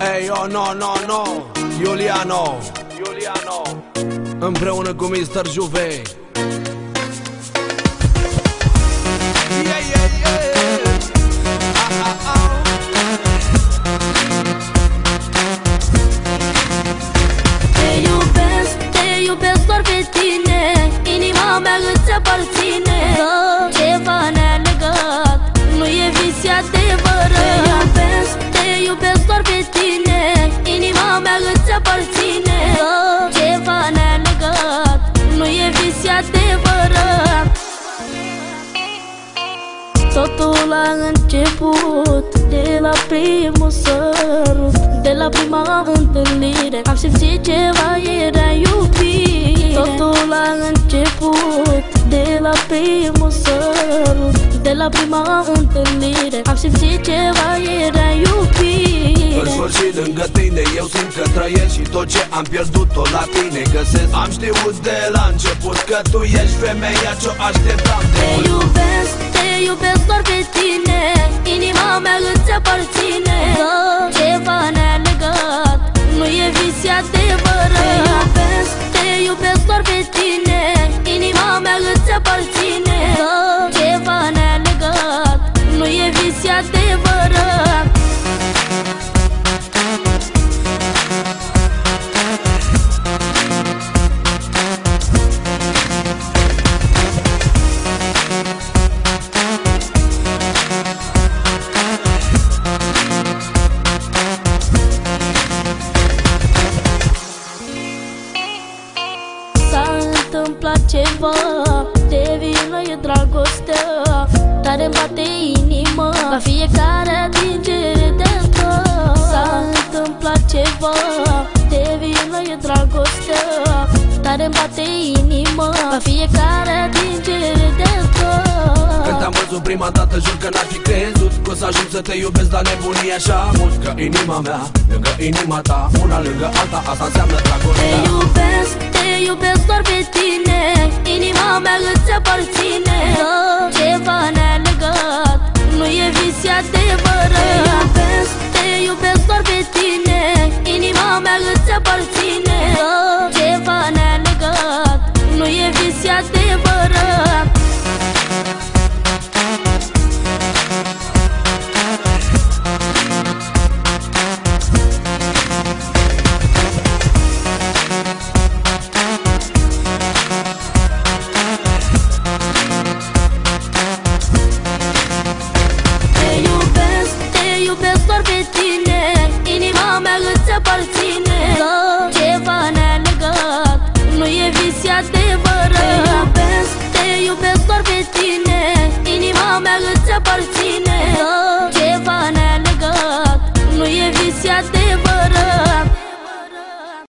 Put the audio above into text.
Ei, oh, no, no, no. Iuliano. Iuliano. Împreună cu Mr. Juve. Yeah, yeah, yeah. Ah, ah, ah. Te iubesc, te iubesc doar pe tine. Inima mea îți aparține. Ceva ne-a legat Nu e vis, e adevărat Totul a început de la primul sărut De la prima întâlnire. Am simțit ceva, era iubire. Totul a început de la primul sărut De la prima întâlnire. Am simțit ceva, era iubire. În sfârșit lângă tine Eu simt că trăiesc și tot ce am pierdut tot la tine găsesc. Am știut de la început că tu ești femeia ce-o așteptam de Te mult iubesc, te iubesc doar pe tine. Inima mea îți aparține. Ceva ne-a legat Nu e vis, e adevărat. Te iubesc, te iubesc doar pe tine. Inima mea îți aparține. Ceva ne-a legat Nu e vis, e adevărat întâmplat ceva De vină e dragostea Tare îmi bate inima. La fiecare atingere de tot S-a întâmplat ceva De vină e dragostea Tare îmi bate inima. La fiecare atingere de tot Când te-am văzut prima dată jur că n-ar fi crezut Că o să ajung să te iubesc la nebunie așa mult Că inima mea, lângă inima ta Una lângă alta, asta înseamnă Te dragostea iubesc, te iubesc doar pe tine. Inima mea îți aparține. Ceva ne-a legat Nu e vis, e adevărat. Te iubesc, te iubesc doar pe tine. Inima mea îți aparține vezi adevărat Te iubesc, te iubesc doar pe tine. Inima mea îți aparține.